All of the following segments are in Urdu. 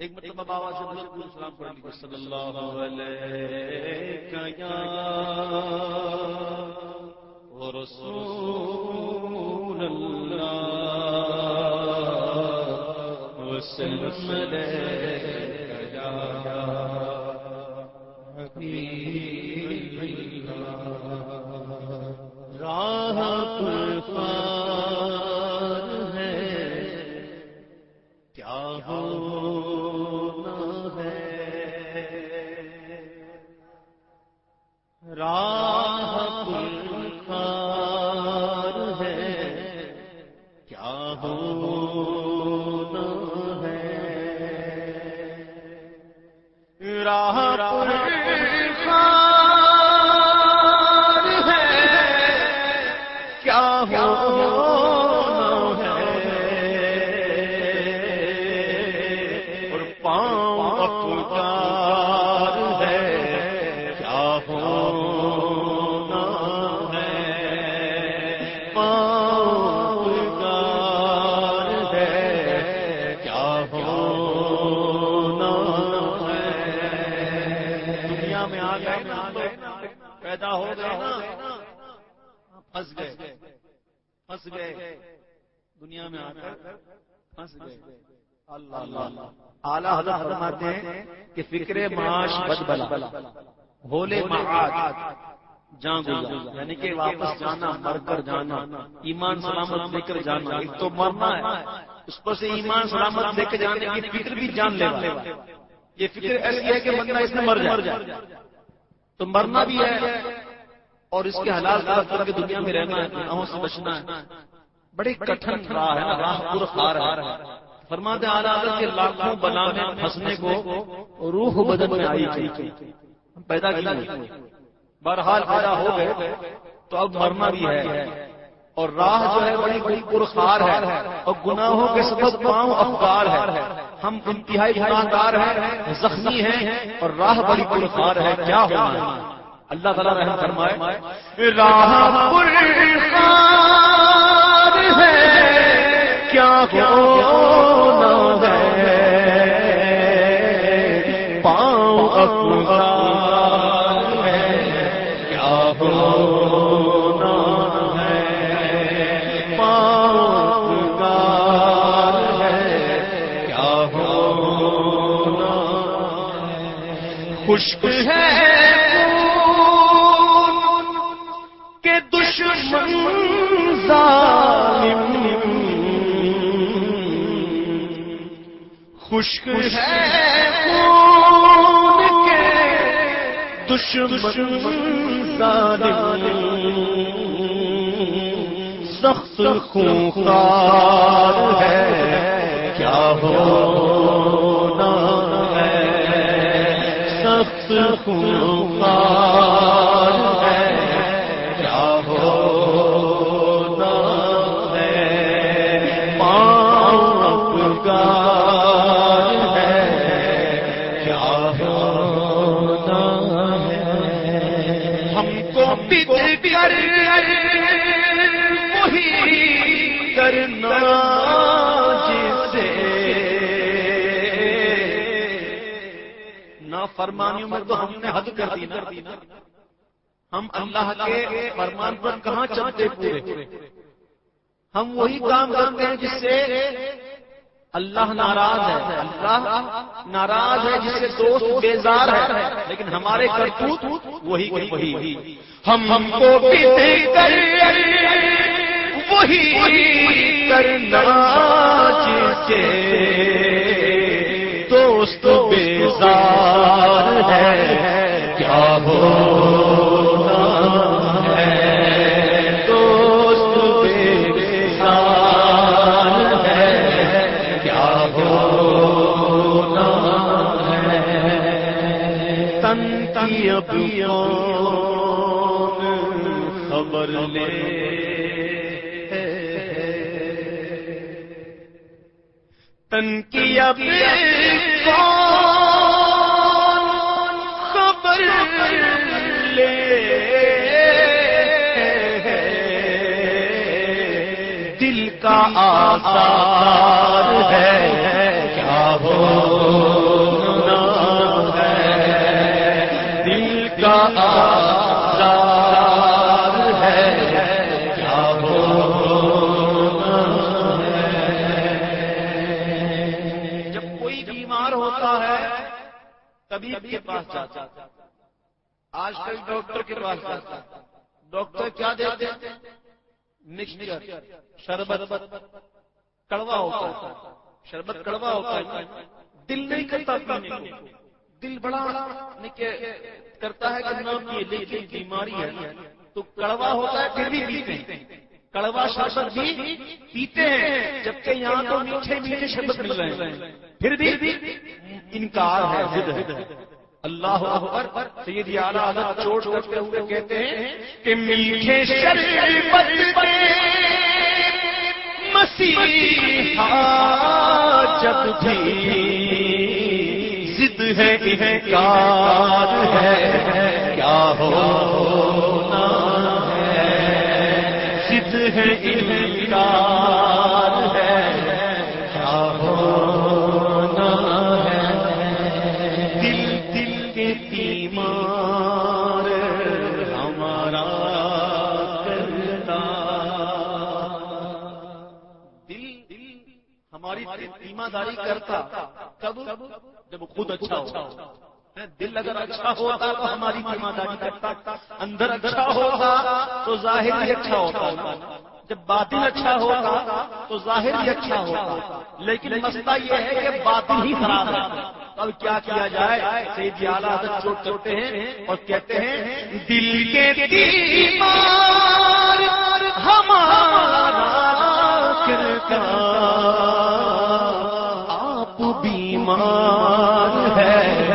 ایک مرتبہ بابا سے السلام پڑھ لیجیے صلی اللہ علیہ یا رسول اللہ وسلم علیہ یا حبیب پیدا ہو گئے نا۔ پھنس گئے پھنس گئے۔ دنیا میں آ کر پھنس گئے۔ اللہ اللہ۔ اعلیٰ حضرت فرماتے ہیں کہ فکر معاش بد بلا ہولے معاش جان گزار یعنی کہ واپس جانا، مر کر جانا۔ ایمان سلامت لے کر جانا۔ ایک تو مرنا ہے۔ اس پر سے ایمان سلامت لے کر جانے کی فکر بھی جان لے یہ فکر ایسی ہے کہ بندہ اس میں مر جائے۔ تو مرنا بھی ہے اور اس کے حالات طرف کر کے دنیا میں رہنا ہے گناہوں سے بچنا ہے۔ بڑی کٹھن راہ ہے راہ پور خار ہے۔ فرماتے اعلیٰ کے لاکھوں بنا میں پھنسنے کو روح بدن میں آئی تھی ہم پیدا کیا بہرحال پیدا ہو گئے، تو اب مرنا بھی ہے۔ اور راہ جو ہے بڑی بڑی پرخار ہے۔ اور گناہوں کے سبب پاؤں افکار ہے ہم انتہائی گناہگار ہیں، زخمی ہیں، اور راہ بڑی پرخار ہے۔ کیا ہونا ہے؟ اللہ تعالیٰ رحم فرمائے۔ راہ پرخار ہے۔ کیا ہونا ہے؟ پاؤں افغان خشک ہے۔ کے دشمن ظالم خشک ہے۔ کے دشمن ظالم؟ سخت خونخوار ہے۔ کیا ہونا سخت خونخوار ہے کیا ہونا ہے؟ پاؤں ہے کیا ہونا ہے؟ ہم کو کر فرمانیوں میں تو ہم نے حد کر دی نا۔ ہم اللہ کے فرمان پر کہاں چلتے پورے؟ ہم وہی کام کرتے ہیں جس سے اللہ ناراض ہے۔ اللہ ناراض ہے جس سے دوست بیزار ہے۔ لیکن ہمارے کرتوت وہی کے وہی۔ ہم ہم کو کر وہی کرنا جسے دوست بیزار ہے۔ کیا ہے؟ کیا ہونا ہے؟ خبر لے تن کی اب خبر آثار ہے۔ کیا ہو جب کوئی بیمار ہوتا ہے کبھی کے پاس جاتا آج کل ڈاکٹر کے پاس جاتا ڈاکٹر کیا دیتے مکسچر۔ شربت کڑوا ہوتا ہے۔ شربت کڑوا ہوتا ہے۔ دل نہیں کرتا پینے کو۔ دل بڑا یعنی کرتا ہے کہ لیکن بیماری ہے۔ تو کڑوا ہوتا ہے، پھر بھی پیتے ہیں۔ کڑوا شربت بھی پیتے ہیں۔ جبکہ یہاں تو میٹھے میٹھے شربت مل رہے ہیں۔ پھر بھی انکار ہے اللہ اکبر سید اعلیٰ حضرت چوٹ کرتے ہوئے کہتے ہیں کہ میٹھے شربت مسیحا ہاں، جب بھی ضد ہے انکار ہے کیا ہونا ہے؟ ضد ہے انکار ہے۔ ایمانداری کرتا، کب؟ جب خود اچھا ہو۔ ہاں، دل اگر اچھا ہوتا تو ہماری ایمانداری کرتا، اندر اچھا ہوگا تو ظاہر بھی اچھا ہوتا۔ جب باطن اچھا ہوگا تو ظاہر بھی اچھا ہوگا لیکن مسئلہ یہ ہے کہ باطن ہی خراب ہے۔ اب کیا کیا جائے؟ سیدھی جی اعلیٰ چوٹ چوٹے ہیں اور کہتے ہیں، دل کے ہمارا آپ بیمار ہے۔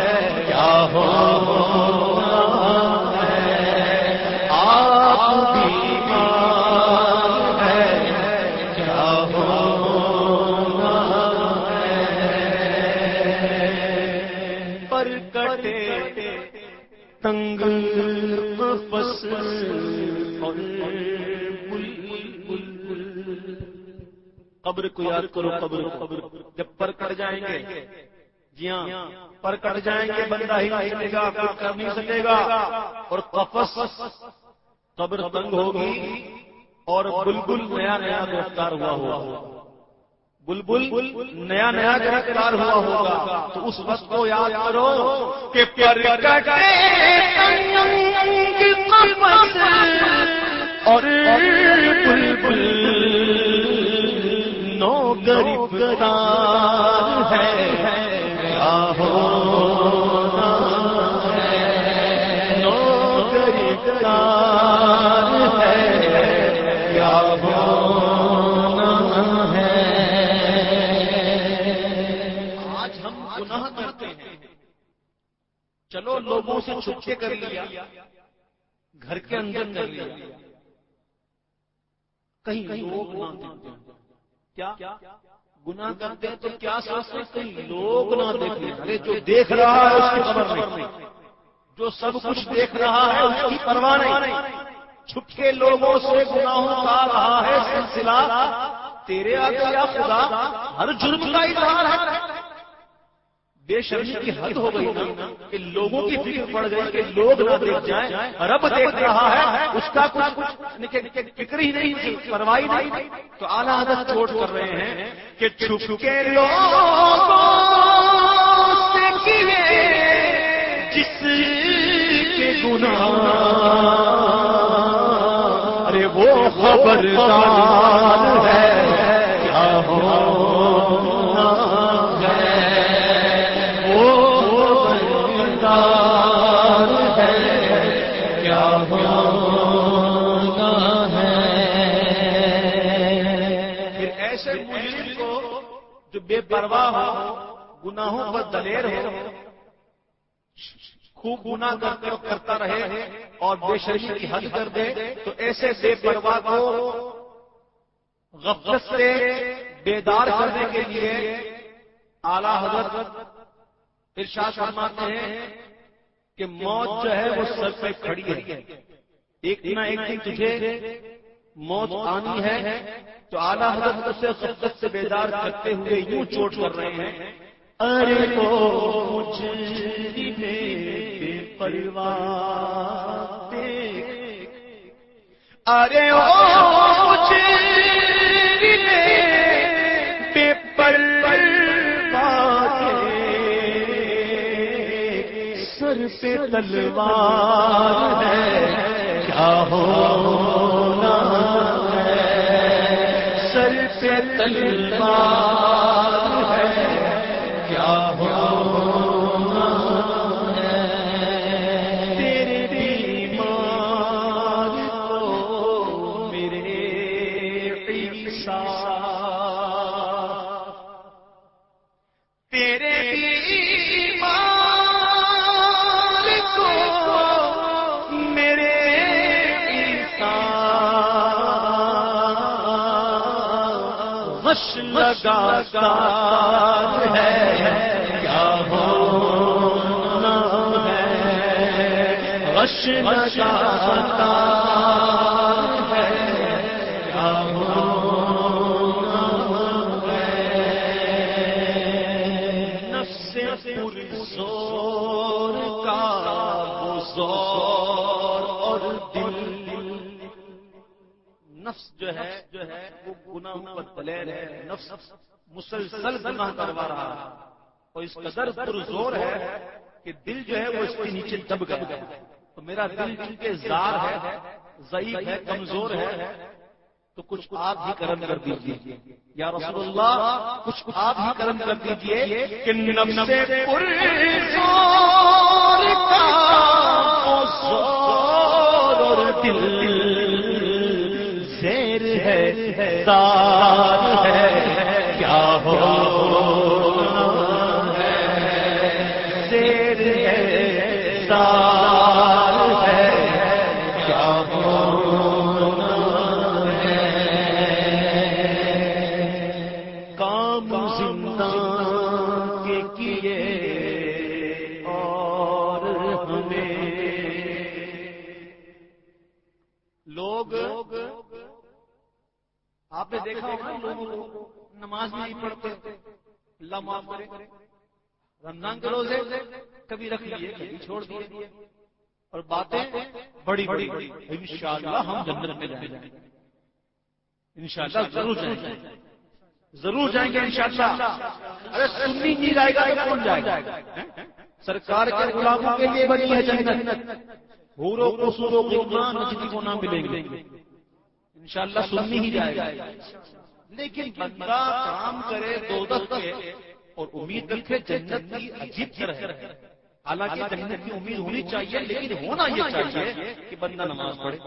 کو یاد کرو قبر قبر جب پر کٹ جائیں گے جی ہاں پر کٹ جائیں گے، بندہ ہی نہیں سکے گا کچھ کر نہیں سکے گا۔ اور قفص قبر تنگ ہوگی اور بلبل نیا نیا گرفتار ہوا ہوا بلبل نیا نیا گرفتار ہوا ہوگا۔ تو اس وقت کو یاد کرو کہ پر اور بلبل ہے کیا ہے ہے کیا ہونا ہے آج ہم گناہ کرتے ہیں۔ چلو لوگوں سے چھپ کے کر لیا، گھر کے اندر کر لیا۔ کہیں لوگ نہ کیا؟ گناہ کرتے ہیں تو کیا سوچتے ہیں؟ لوگ نہ دیکھیں ارے جو دیکھ رہا ہے اس کی خبر نہیں۔ جو سب کچھ دیکھ رہا ہے اس کی پرواہ نہیں۔ چھپ کے لوگوں سے گناہوں کا رہا ہے سلسلہ۔ تیرے آگے یا خدا ہر جرم کا اظہار ہے۔ بے شرمی کی حد ہو گئی نا کہ لوگوں کی فکر پڑ گئی کہ لوگ نہ دیکھ جائیں رب دیکھ رہا ہے اس کا کچھ فکر ہی نہیں تھی پرواہی نہیں تو اعلیٰ حضرت چھوٹ کر رہے ہیں کہ چھپ کے لوگ جس کے گناہ۔ ارے وہ خبردار ہے۔ ایسے مجرم کو جو بے پرواہ ہو، گناہوں پر دلیر ہو، خوب گناہ کرتا رہے اور بے شرمی کی حد کر دے، تو ایسے بے پرواہ کو غفلت سے بیدار کرنے کے لیے اعلی حضرت ارشاد فرماتے ہیں کہ موت جو ہے وہ سر پہ کھڑی ہے۔ ایک نہ ایک دن تجھے موت آنی ہے تو اعلی حضرت اسے غفلت سے بیدار کرتے ہوئے یوں چوٹ کر رہے ہیں۔ ارے وہ پریوار ارے پیپر پہ تلوار ہے۔ کیا ہونا پہ ہے۔ لگا ہے، کیا ہونا ہے؟ ہے، کیا ہونا نفس کا زور اور دل، نفس جو ہے جو ہے وہ گناہ پر دلیر ہے نفس مسلسل گناہ کروا رہا۔ ہے اور اس قدر پر زور ہے کہ دل جو ہے وہ اس کے نیچے دب گیا۔ تو میرا دل چونکہ زار ہے، ضعیف ہے، کمزور ہے، تو کچھ آپ ہی کرم کر دیجیے یا رسول اللہ، کچھ آپ ہی کرم کر دیجیے کہ نفس کا دل۔ ہے دار ہے کیا ہو اللہ معاف کرے رمضان کے روزے کبھی رکھ لیے، کبھی چھوڑ دیے۔ اور باتیں بڑی بڑی ان شاء اللہ ہم جنت میں جائیں گے۔ ان شاء اللہ ضرور جائیں گے۔ ضرور جائیں گے ان شاء اللہ ارے سنی نہیں جائے گا تو کون جائے گا؟ سرکار کے غلاموں کے لیے بنی ہے جنت۔ حوروں کو سوروں کو نہ نجدی کو نہ ملیں گے۔ انشاءاللہ سننی ہی جائے گا۔ لیکن بندہ کام کرے دو کے اور امید رکھے جنت کی عجیب طرح حالانکہ جنت کی امید ہونی چاہیے لیکن ہونا یہ چاہیے کہ بندہ نماز پڑھے۔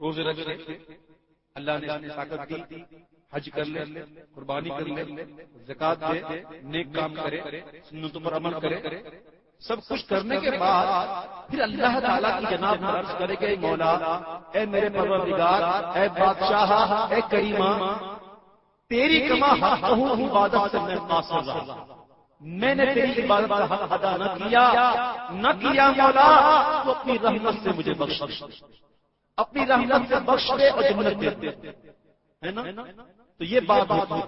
روزے رکھ رکھے۔ اللہ نے اس طاقت دی۔ حج کر لے قربانی کر لے زکات دے نیک کام کرے سنتوں پر عمل کرے۔ سب کچھ کرنے کے بعد پھر اللہ تعالیٰ کی جناب عرض کرے گا مولا، اے میرے پروردگار، اے بادشاہ، اے کریمہ، تیری کما حق ہوں عبادت سے میں قاصر رہا۔ میں نے تیری عبادت کا حق ادا نہ کیا نہ کیا مولا، تو اپنی رحمت سے مجھے بخش اپنی رحمت سے بخش دے اور جنت دے۔ ہے نا؟ تو یہ بات ہوتی۔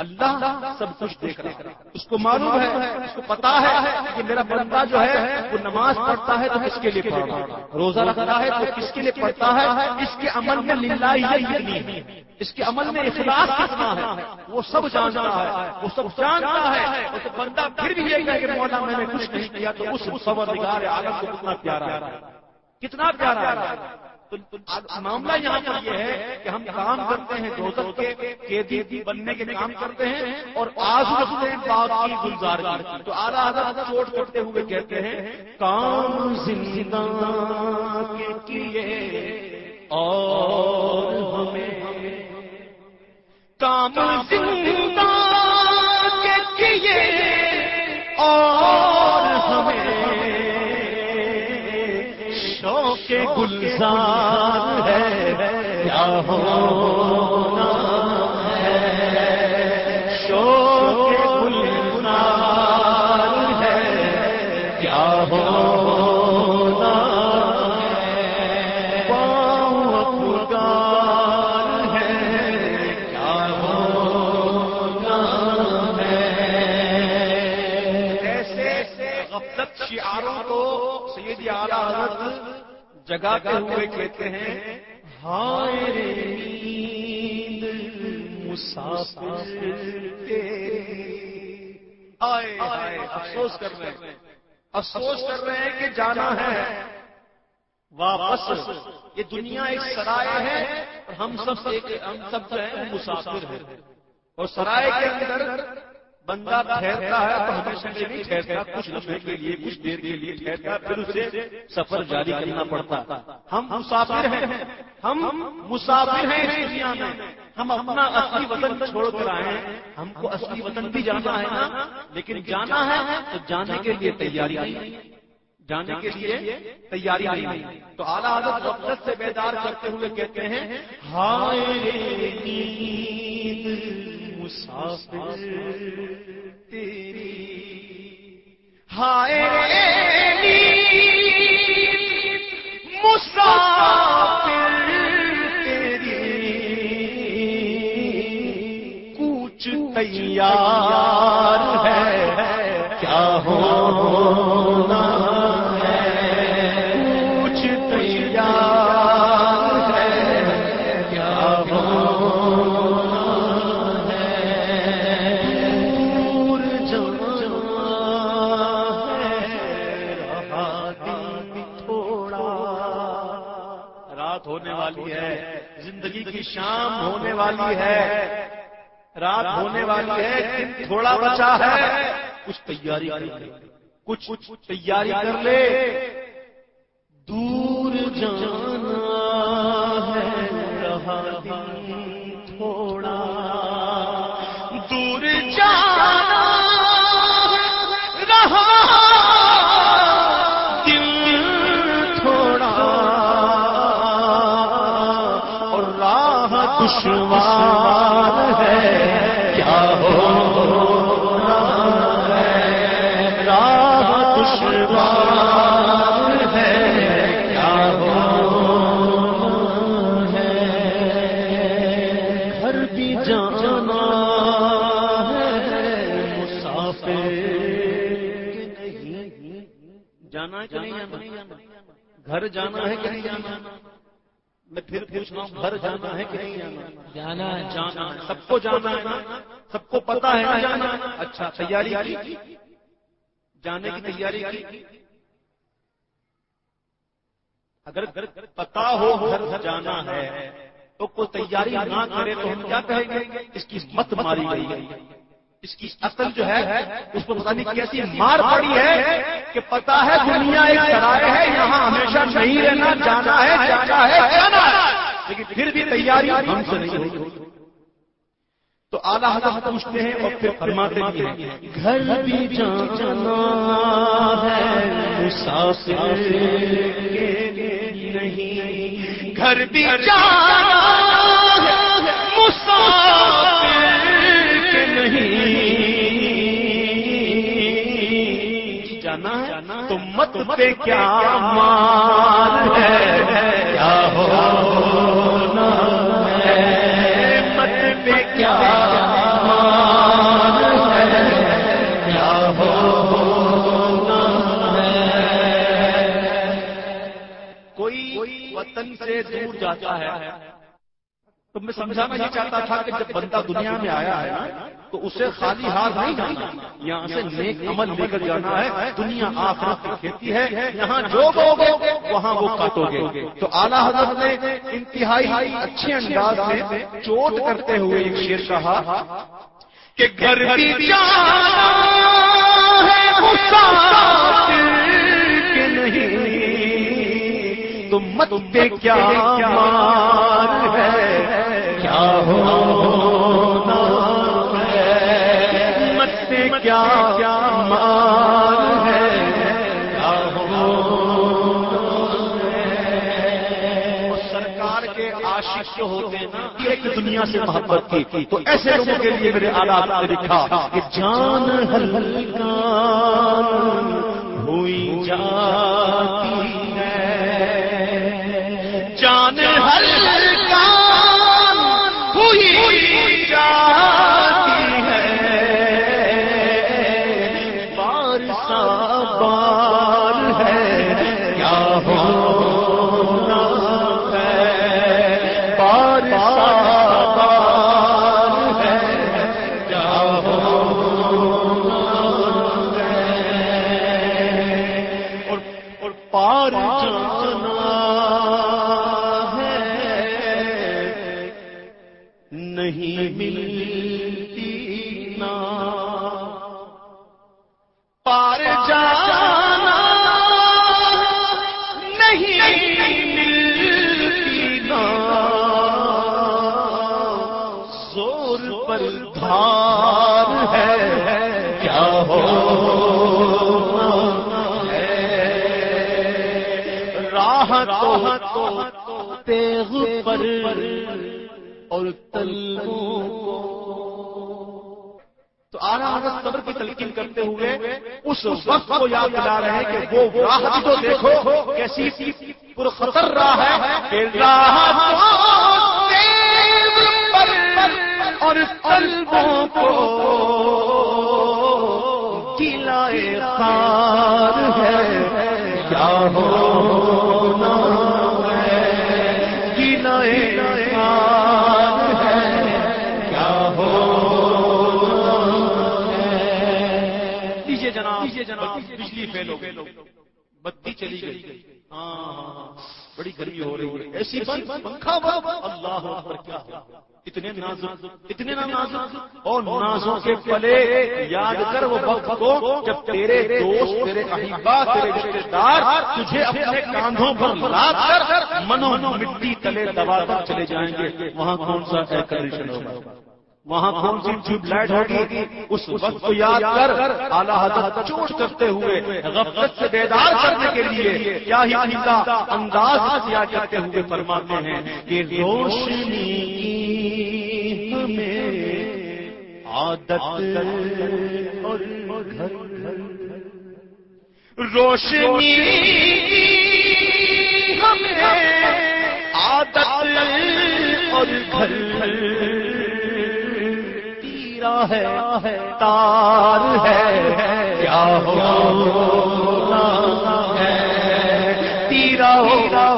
اللہ سب کچھ دیکھ رہا ہے۔ اس کو معلوم ہے، اس کو پتا ہے کہ میرا بندہ جو ہے، وہ نماز پڑھتا ہے تو کس کے لیے پڑھتا ہے؟ روزہ رکھتا ہے تو کس کے لیے پڑھتا ہے؟ اس کے عمل میں کتنی اس کے عمل میں اخلاص کتنا ہے؟ وہ سب جانتا ہے، وہ سب جانتا ہے۔ تو بندہ پھر بھی یہ کہ مولا میں نے کچھ نہیں کیا تو اس صبر نگار عالم کو کتنا پیارا ہے۔ کتنا پیارا ہے۔ معاملہ یہاں پر یہ ہے کہ ہم کام کرتے ہیں دوست کے قیدی بننے کے کام کرتے ہیں اور آج رکھتے ہیں بات کی گلزار کی تو آدھا آدھا چوٹ کرتے ہوئے کہتے ہیں کام زندہ کے کیے اور ہمیں کام زندہ کے کیے اور گلزار ہے۔ کیا ہو جگاتے ہوئے کہتے ہیں ہائے نیند مسافر آئے آئے افسوس کر رہے ہیں۔ افسوس کر رہے ہیں کہ جانا ہے۔ واپس یہ دنیا ایک سرائے ہے اور ہم سب ایک ہم سب جو ہیں مسافر ہیں۔ اور سرائے کے اندر بندہ ٹھہرتا ہے تو ہمیشہ کے لیے ٹھہرتا کچھ لمحے کے لیے، کچھ دیر کے لیے ٹھہرتا پھر اسے سفر جاری کرنا پڑتا ہم مسافر ہیں، ہم مسافر ہیں اس دنیا میں۔ ہم اپنا اصلی وطن چھوڑ کر آئے ہیں۔ ہم کو اصلی وطن بھی جانا ہے نا، لیکن جانا ہے تو جانے کے لیے تیاری نہیں۔ جانے کے لیے تیاری نہیں۔ تو اعلیٰ حضرت غفلت سے بیدار کرتے ہوئے کہتے ہیں، ہائے مسافر تیری ہائے مسافر تیری کچھ تیار ہے کیا ہونا شام ہونے والی ہے۔ رات ہونے والی ہے تھوڑا بچا ہے۔ کچھ تیاری کر لے۔ کچھ کچھ تیاری کر لے۔ دور جان جانا ہے کہ نہیں جانا؟ میں پھر پوچھ رہا ہوں گھر جانا ہے کہ نہیں جانا؟ جانا ہے جانا سب کو جانا ہے سب کو پتا ہے نا؟ جانا اچھا تیاری کی؟ جانے کی تیاری کی؟ اگر پتا ہو گھر جانا ہے تو کوئی تیاری نہ کرے تو ہم کیا کہیں گے؟ اس کی مت ماری گئی اس کی عقل جو ہے اس کو پتا نہیں کیسی مار پڑی ہے کہ پتا ہے دنیا ایک سرائے ہے یہاں ہمیشہ نہیں رہنا جانا ہے جانا ہے جانا ہے لیکن پھر بھی تیاری ہم سے نہیں ہوئی تو اعلیٰ حضرت پوچھتے ہیں اور پھر فرماتے بھی ہیں۔ گھر بھی جانا ہے مسافر کے نہیں۔ گھر بھی جانا پہ کیا مال ہے؟ کیا ہونا ہے؟ مت پہ کیا مال ہے؟ کیا ہونا ہے؟ کوئی وطن سے دور جاتا ہے تو میں سمجھانا یہ چاہتا تھا کہ جب بندہ دنیا میں آیا ہے تو اسے خالی ہاتھ نہیں جانا۔ یہاں سے نیک عمل لے کر جانا ہے۔ دنیا آخرت کی کھیتی ہے۔ یہاں جو بوگے وہاں وہ کاٹو گے تو اعلیٰ حضرت نے انتہائی اچھے انداز میں چوٹ کرتے ہوئے ایک شیر کہا کہ گھر نہیں، تو مت کیا دنیا سے محبت کی۔ تو ایسے لوگوں کے لیے میرے آلات نے لکھا کہ جان ہلکا ہوئی جاتی ہے۔ جان ہلکا ہوئی جاتی کو یاد دلا رہے ہیں کہ وہ راہ تو دیکھو کیسی پر خطر راہ ہے اور قلبوں کو ہو گئی بتی چلی گئی۔ ہاں, ہاں،, ہاں۔ بڑی گرمی ہو رہی ہے۔ ایسی پنکھا اللہ کیا اتنے نازک اتنے نازک۔ اور نازوں کے پلے یاد کر وہ وقت کو جب تیرے دوست تیرے احبا تیرے رشتے دار تجھے اپنے کاندھوں پر لاد کر منو مٹی تلے دبا چلے جائیں گے۔ وہاں کون سا کنڈیشن ہوگا؟ وہاں کون سی ٹیوب لائٹ ہوگی؟ اس وقت کو یاد کر اعلیٰ حضرت چوٹ کرتے ہوئے غفلت سے بیدار کرنے کے لیے کیا ہی انداز کیا کرتے ہوئے فرماتے ہیں کہ روشنی ہمیں عادت اور روشنی ہمیں عادت اور گھر ہے، تار ہے، کیا ہونا ہے، تیرا ہے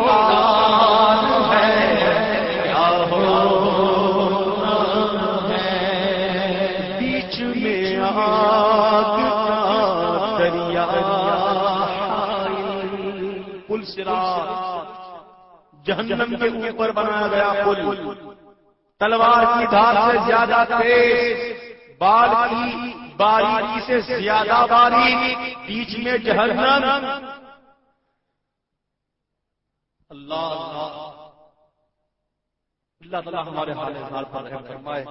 جہنم کے اوپر بنایا گیا پل، تلوار کی دھار سے زیادہ تیز بال کی باریکی سے زیادہ باریک بیچ میں جہنم۔ اللہ اللہ۔ تعالیٰ ہمارے حال حال پر فرمائے۔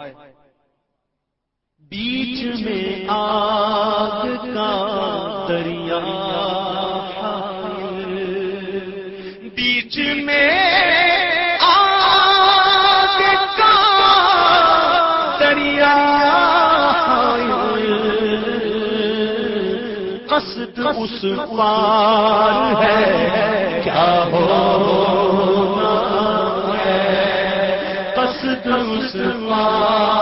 بیچ میں آگ کا دریا بیچ میں قصد اس پار ہے۔ کیا ہو قصد اس پار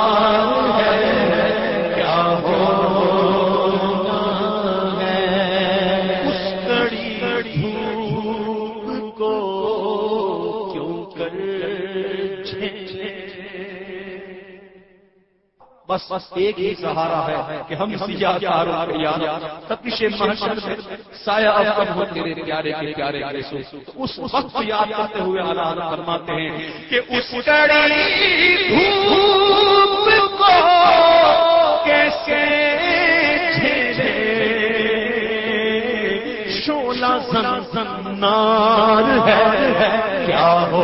بس بس ایک ہی سہارا ہے کہ ہم تپش محشر سے سایہ اب ہو تیرے پیارے کے پیارے کے سو۔ اس وقت یاد کرتے ہوئے اعلیٰ فرماتے ہیں کہ اس کڑی دھوپ کو کیسے شولا سن سنار ہے۔ کیا ہو؟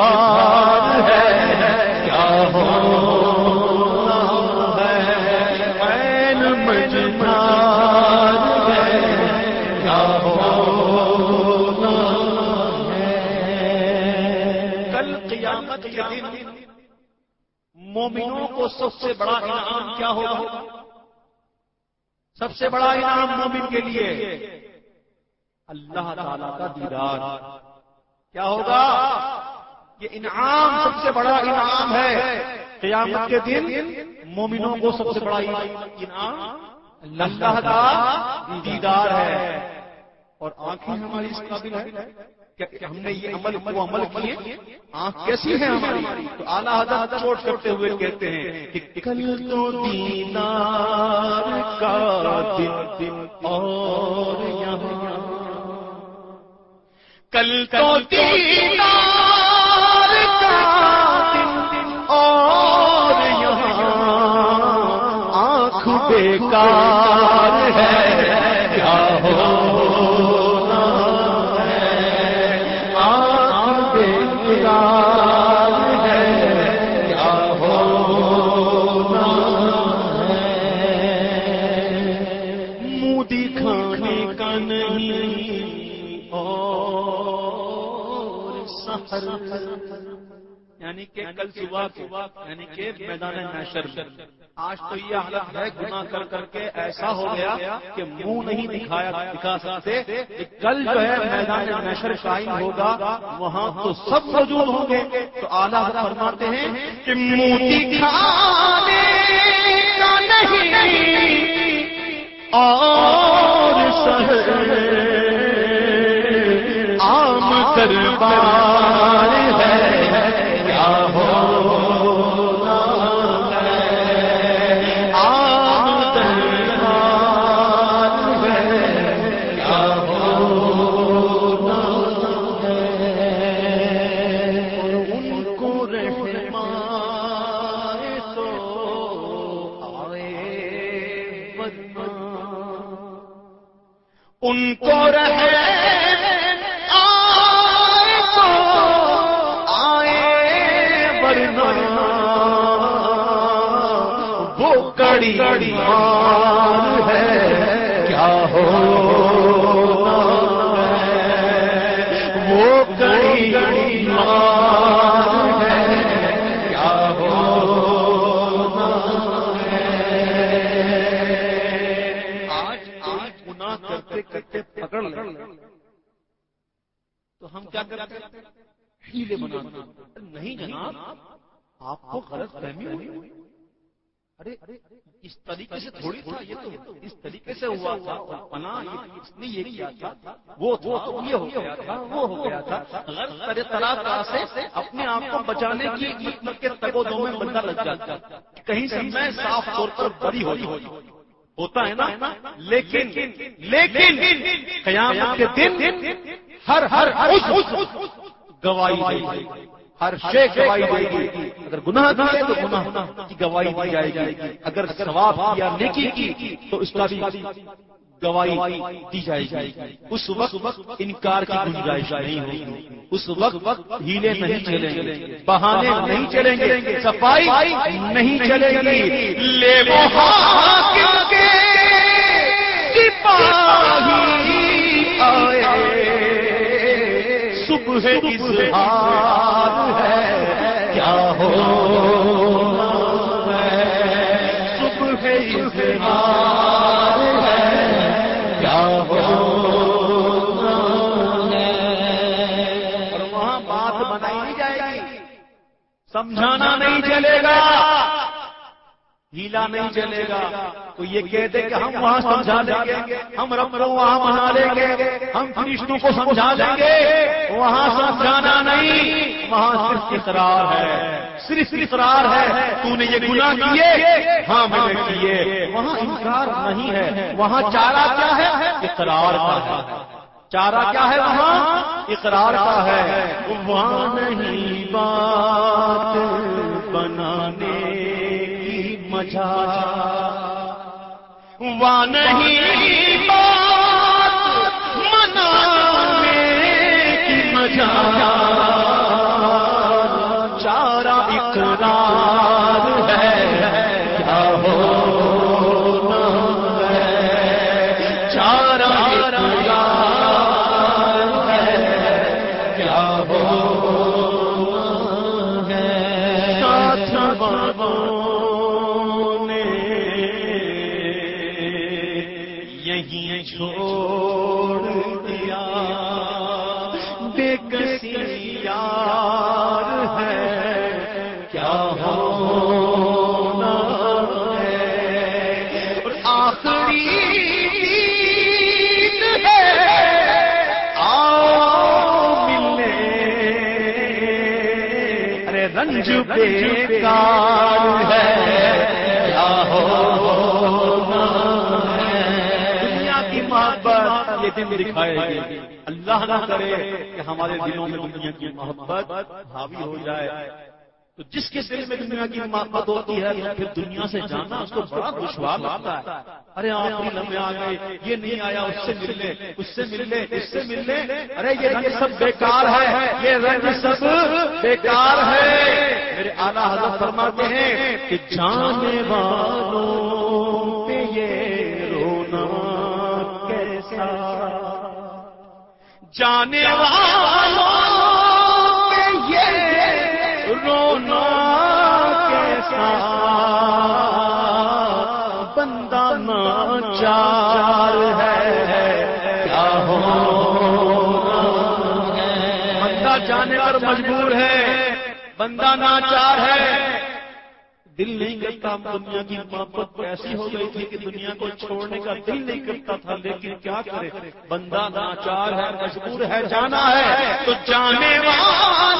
کو سب سے بڑا انعام کیا ہوگا؟ سب سے بڑا انعام مومن کے لیے اللہ تعالی کا دیدار۔ کیا ہوگا؟ یہ انعام سب سے بڑا انعام ہے۔ قیامت کے دن مومنوں کو سب سے بڑا انعام اللہ کا دیدار ہے۔ اور آنکھیں ہماری اس قابل ہے کہ ہم نے یہ عمل وہ عمل کیے آنکھ کیسی ہے ہماری؟ تو اعلیٰ حضرت چوٹ کرتے ہوئے کہتے ہیں کہ کل تو دینار کا دن دن اور یہاں۔ کل تو دینار کا دن دن اور یہاں۔ آنکھ آنکھ بیکار کہ کل صبح یعنی کہ میدان محشر میں۔ آج تو یہ حالت ہے، گناہ کر کر کے ایسا ہو گیا کہ منہ نہیں دکھایا، دکھا سکتے۔ کل جو ہے میدان محشر قائم ہوگا، وہاں تو سب موجود ہوں گے۔ تو اعلیٰ فرماتے ہیں کہ منہ دکھانے کا نہیں۔ اور شہر عام دربار ہے۔ ہیلے بنا نہیں جناب آپ کو غلط فہمی ہوئی۔ ارے اس طریقے سے تھوڑی تھا یہ تو۔ اس طریقے سے ہوا تھا پناہ اس نے یہ کیا تھا۔ وہ وہ یہ ہو گیا تھا۔ وہ ہو گیا تھا۔ غلط طرح سے اپنے آپ کو بچانے کی مطلب کے تگو دو میں بندہ لگ جاتا کہیں سے میں صاف طور پر بری ہوئی ہوتا ہے نا لیکن لیکن قیامت کے دن ہر ہر گواہی دے گی۔ ہر شے گواہی دے گی۔ اگر گناہ کیا تو گناہ کی گواہی دی جائے گی۔ اگر ثواب یا نیکی کی تو اس کا بھی گواہی دی جائے گی۔ اس وقت انکار کی گنجائش نہیں ہوگی۔ اس وقت ہیلے نہیں چلیں گے۔ بہانے نہیں چلیں گے۔ صفائی نہیں چلے گی۔ لے کے صبح اظہار ہے کیا ہو صبح اظہار ہے کیا ہو اور وہاں بات بنائی نہیں جائے گی۔ سمجھانا نہیں چلے گا۔ ہیلا نہیں چلے گا۔ تو یہ کہہ دے کہ ہم وہاں سمجھا لیں گے۔ ہم رب کو وہاں منا لیں گے۔ ہم فرشتوں کو سمجھا لیں گے۔ وہاں سمجھانا نہیں وہاں صرف اقرار ہے۔ صرف اقرار ہے۔ تو نے یہ گناہ کیے؟ ہاں میں نے کیے۔ وہاں انکار نہیں ہے۔ وہاں چارہ کیا ہے؟ اقرار کا ہے۔ چارہ کیا ہے وہاں؟ اقرار کا ہے۔ وہاں نہیں بات۔ کی وہ نہیں۔ رنج بیکار ہے کیا دنیا کی محبت یہ دن دکھائے گی۔ اللہ نہ کرے کہ ہمارے دلوں میں دنیا کی محبت حاوی ہو جائے۔ تو جس کے دل میں دنیا کی محبت ہوتی ہے پھر دنیا سے جانا اس کو بڑا دشوار لگتا ہے۔ ارے آخری لمبے آ گئے، یہ نہیں آیا، اس سے مل لے، اس سے مل لے، اس سے مل لے۔ ارے یہ سب بیکار ہے، یہ رنگ سب بیکار ہے۔ میرے اعلیٰ حضرت فرماتے ہیں کہ جانے والوں پہ یہ رونا کیسا۔ جانے والوں مجبور ہے، بندہ ناچار ہے۔ دل نہیں کرتا دنیا کی محبت ایسی ہو گئی تھی کہ دنیا کو چھوڑنے کا دل نہیں کرتا تھا، لیکن کیا کرے؟ بندہ ناچار ہے، مجبور ہے، جانا ہے۔ تو جانے والا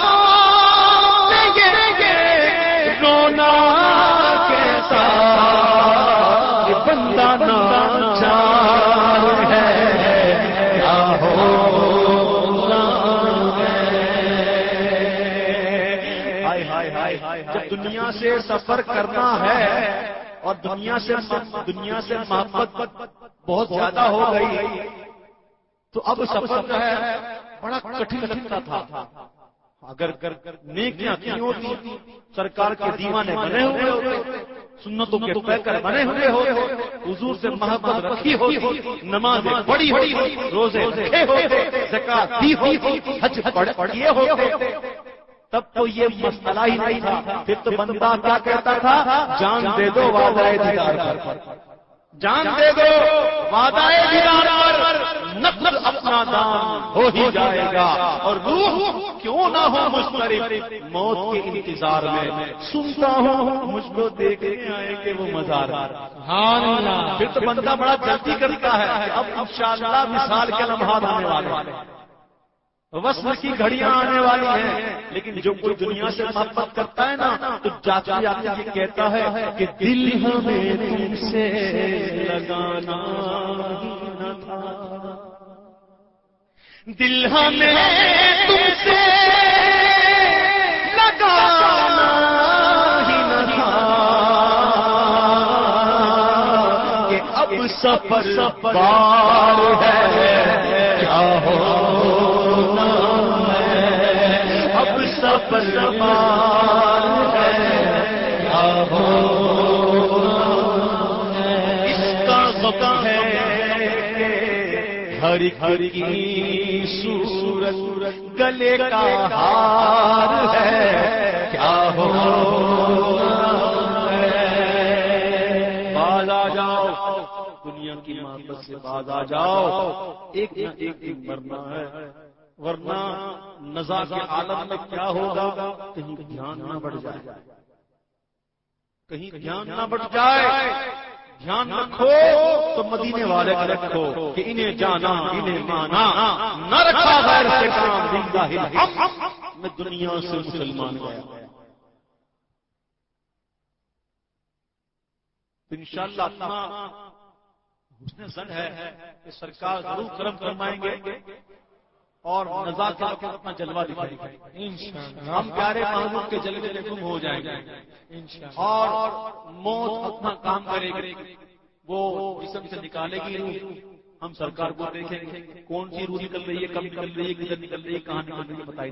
رونا کیسا؟ بندہ ہے۔ دنیا سے سفر کرنا ہے اور دنیا سے دنیا سے محبت بہت زیادہ ہو گئی۔ تو اب سفر جو ہے بڑا کٹھن لگتا تھا۔ اگر نیکیاں کی ہوتی؟ سرکار کے دیوانے بنے ہوئے ہوتے سنتوں کے پیکر بنے ہوئے ہوتے حضور سے محبت رکھی ہوتی نماز بڑی ہوئی روزے زکات دی ہوتی حج پڑھے ہوتے تب تو یہ مسئلہ ہی نہیں تھا۔ پھر تو بندہ کیا کہتا تھا؟ جان دے دو وعدہ دیدار پر۔ جان دے دو وعدہ دیدار پر۔ نقل اپنا دان ہو ہی جائے گا۔ اور روح کیوں نہ ہو مشترک؟ موت کے انتظار میں۔ سنتا ہوں مجھ کو دیکھنے آئے کہ وہ مزار پھر تو بندہ بڑا جلدی کرتا ہے۔ اب انشاءاللہ مثال کے لمحات آنے والے وسم کی گھڑیاں آنے والی ہیں، لیکن جو کوئی دنیا سے محبت کرتا ہے نا، تو جاتا جاتا یہ کہتا ہے کہ دل ہمیں تم سے لگانا دل ہمیں تم سے لگانا کہ اب سفر بار ہے، کیا ہو؟ پر اس کا ستا ہے ہری ہری سورت گلے کا ہار ہے۔ کیا ہو؟ باز آ جاؤ۔ دنیا کی محبت سے باز آ جاؤ۔ ایک ایک ایک مرنا ہے۔ ورنہ نزا کے عالم میں کیا ہوگا؟ کہیں دھیان نہ بڑھ جائے۔ کہیں دھیان نہ بڑھ جائے۔ دھیان رکھو تو مدینے والے کا رکھو کہ انہیں جانا، انہیں مانا۔ نہ رکھا غیر سے کام میں دنیا سے مسلمان گیا ان شاء اللہ حسن سن ہے کہ سرکار ضرور کرم فرمائیں گے۔ اور نزا کے وقت اپنا جلوہ دکھائے گا۔ ہم پیارے محبوب کے جلوے میں گم ہو جائیں گے۔ اور موت اپنا کام کرے گی۔ وہ جسم سے نکالے گی۔ ہم سرکار کو دیکھیں گے۔ کون سی روح نکل رہی ہے کب نکل رہی ہے کدھر نکل رہی ہے کہاں نکل رہی ہے بتائی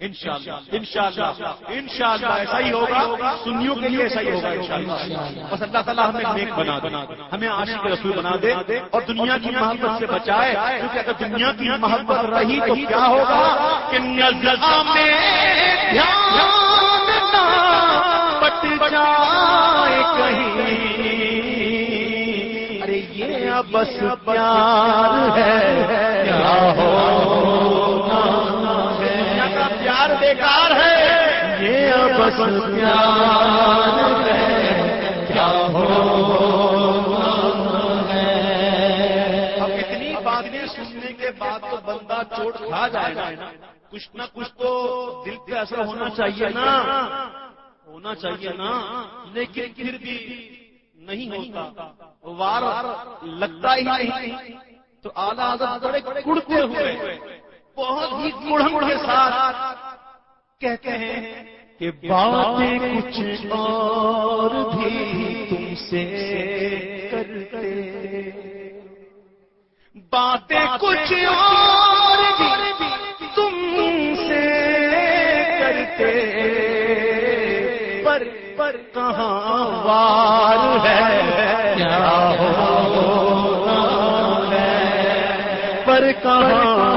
ان شاء اللہ ان شاء اللہ ان شاء اللہ ایسا ہی ہوگا. سنیوں کے لیے ایسا ہی ہوگا ان شاء اللہ بس اللہ تعالیٰ ہمیں نیک بنا دے. ہمیں عاشق رسول بنا دے. اور دنیا کی محبت سے بچائے. کیونکہ اگر دنیا کی محبت رہی تو کیا ہوگا؟ کہ پٹ جائے کہیں۔ ارے یہ بس پیار ہے۔ کیا ہو اتنی باتیں سننے کے بعد تو بندہ چوٹ کھا جائے گا کچھ نہ کچھ تو دل پہ اثر ہونا چاہیے نا۔ ہونا چاہیے نا۔ لیکن پھر بھی نہیں ہوتا۔ وار لگتا ہی نہیں۔ تو آدھا آدھا بڑے کڑتے ہوئے، بہت ہی گڑھ کے ساتھ کہتے ہیں کہ باتیں کچھ اور بھی تم سے کرتے باتیں کچھ اور بھی تم سے کرتے پر پر کہاں وار ہے؟ کیا پر کہاں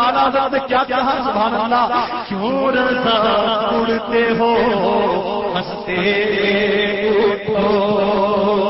پھر پھر نے کیا کہا سبحان اللہ۔ کیوں رضا اڑتے ہو؟ ہنستے اٹھو